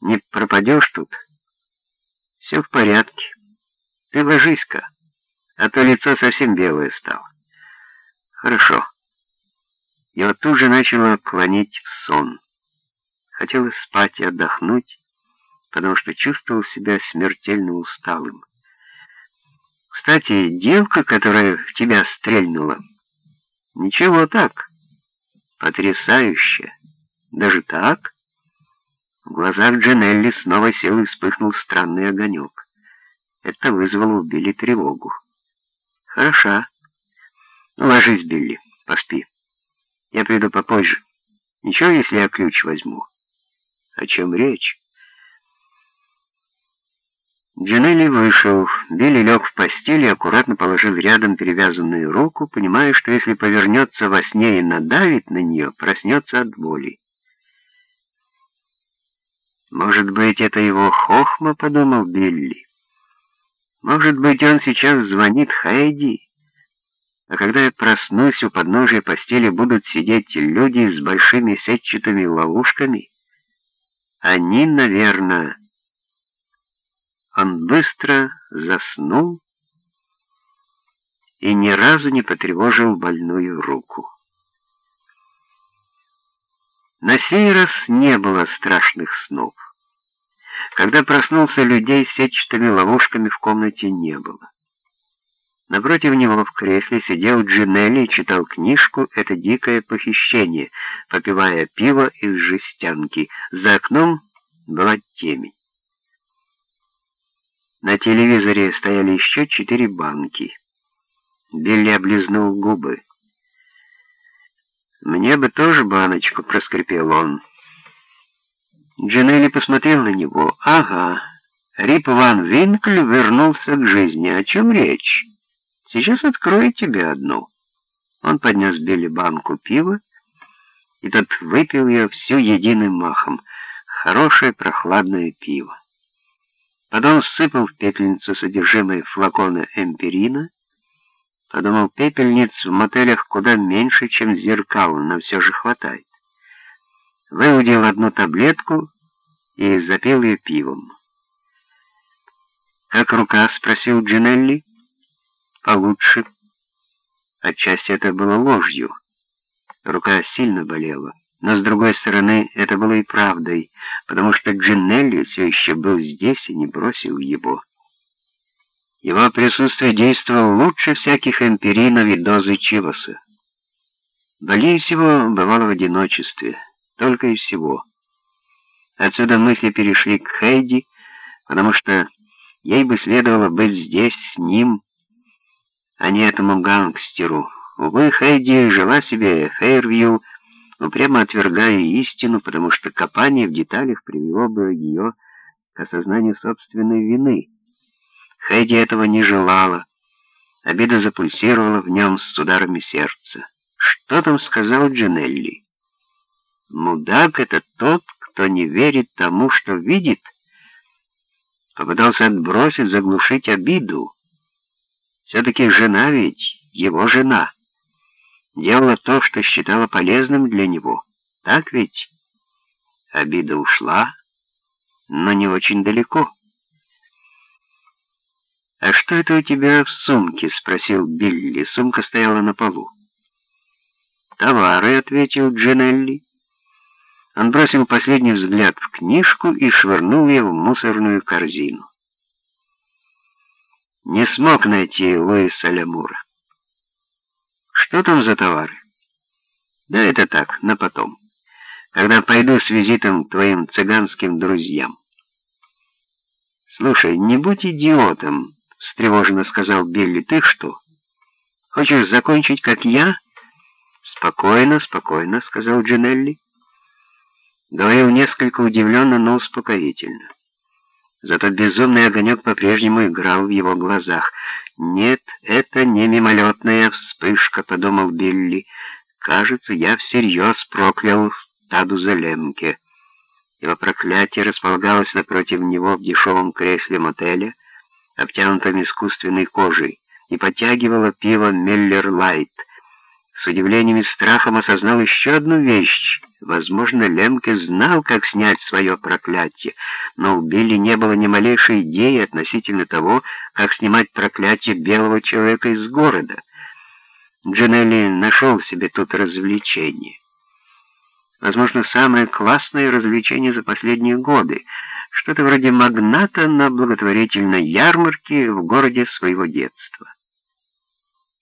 Не пропадешь тут? Все в порядке. Ты ложись-ка, а то лицо совсем белое стало. Хорошо. Я вот тут же начала клонить в сон. Хотела спать и отдохнуть, потому что чувствовал себя смертельно усталым. Кстати, девка, которая в тебя стрельнула, ничего так, потрясающе. Даже так? В глазах Джанелли снова сел и вспыхнул странный огонек. Это вызвало у Билли тревогу. «Хороша. ложись, Билли, поспи. Я приду попозже. Ничего, если я ключ возьму?» «О чем речь?» Джанелли вышел. Билли лег в постель и аккуратно положил рядом перевязанную руку, понимая, что если повернется во сне и надавит на нее, проснется от боли. «Может быть, это его хохма?» — подумал Билли. «Может быть, он сейчас звонит Хайди?» А когда я проснусь, у подножия постели будут сидеть люди с большими сетчатыми ловушками. Они, наверное... Он быстро заснул и ни разу не потревожил больную руку. На сей раз не было страшных снов. Когда проснулся, людей с сетчатыми ловушками в комнате не было. Напротив него в кресле сидел Джинелли и читал книжку «Это дикое похищение», попивая пиво из жестянки. За окном была темень. На телевизоре стояли еще четыре банки. Билли облизнул губы. «Мне бы тоже баночку», — проскрипел он. Джинелли посмотрел на него. «Ага, Рип Ван Винкль вернулся к жизни. О чем речь? Сейчас открою тебе одну». Он поднес Билли банку пива, и тот выпил ее всю единым махом. Хорошее прохладное пиво. Потом всыпал в пепельницу содержимое флакона эмпирина, Подумал, пепельниц в мотелях куда меньше, чем зеркал, но все же хватает. Выудил одну таблетку и запил ее пивом. «Как рука?» — спросил Джинелли. «Получше». Отчасти это было ложью. Рука сильно болела. Но, с другой стороны, это было и правдой, потому что Джинелли все еще был здесь и не бросил его. Его присутствие действовало лучше всяких эмпиринов и дозы Чиваса. Более всего бывало в одиночестве, только и всего. Отсюда мысли перешли к Хейди, потому что ей бы следовало быть здесь с ним, а не этому гангстеру. Увы, Хейди жила себе Фейрвью, упрямо отвергая истину, потому что копание в деталях привело бы ее к осознанию собственной вины. Хэдди этого не желала. Обида запульсировала в нем с ударами сердца. Что там сказал Джинелли? Мудак — это тот, кто не верит тому, что видит. Попытался отбросить, заглушить обиду. Все-таки жена ведь, его жена. Делала то, что считала полезным для него. Так ведь? Обида ушла, но не очень далеко. «А что это у тебя в сумке?» — спросил Билли. Сумка стояла на полу. «Товары», — ответил Джинелли. Он бросил последний взгляд в книжку и швырнул ее в мусорную корзину. Не смог найти Луиса Лемура. «Что там за товары?» «Да это так, на потом, когда пойду с визитом к твоим цыганским друзьям». «Слушай, не будь идиотом», — встревоженно сказал Билли. «Ты что, хочешь закончить, как я?» «Спокойно, спокойно», — сказал Джинелли. Говорил несколько удивленно, но успокоительно. Зато безумный огонек по-прежнему играл в его глазах. «Нет, это не мимолетная вспышка», — подумал Билли. «Кажется, я всерьез проклял Таду Залемке». Его проклятие располагалось напротив него в дешевом кресле мотеля, обтянутом искусственной кожей, и подтягивала пиво «Меллер Лайт», с удивлением и страхом осознал еще одну вещь. Возможно, Лемке знал, как снять свое проклятие, но у Билли не было ни малейшей идеи относительно того, как снимать проклятие белого человека из города. Джанелли нашел себе тут развлечение. Возможно, самое классное развлечение за последние годы. Что-то вроде магната на благотворительной ярмарке в городе своего детства.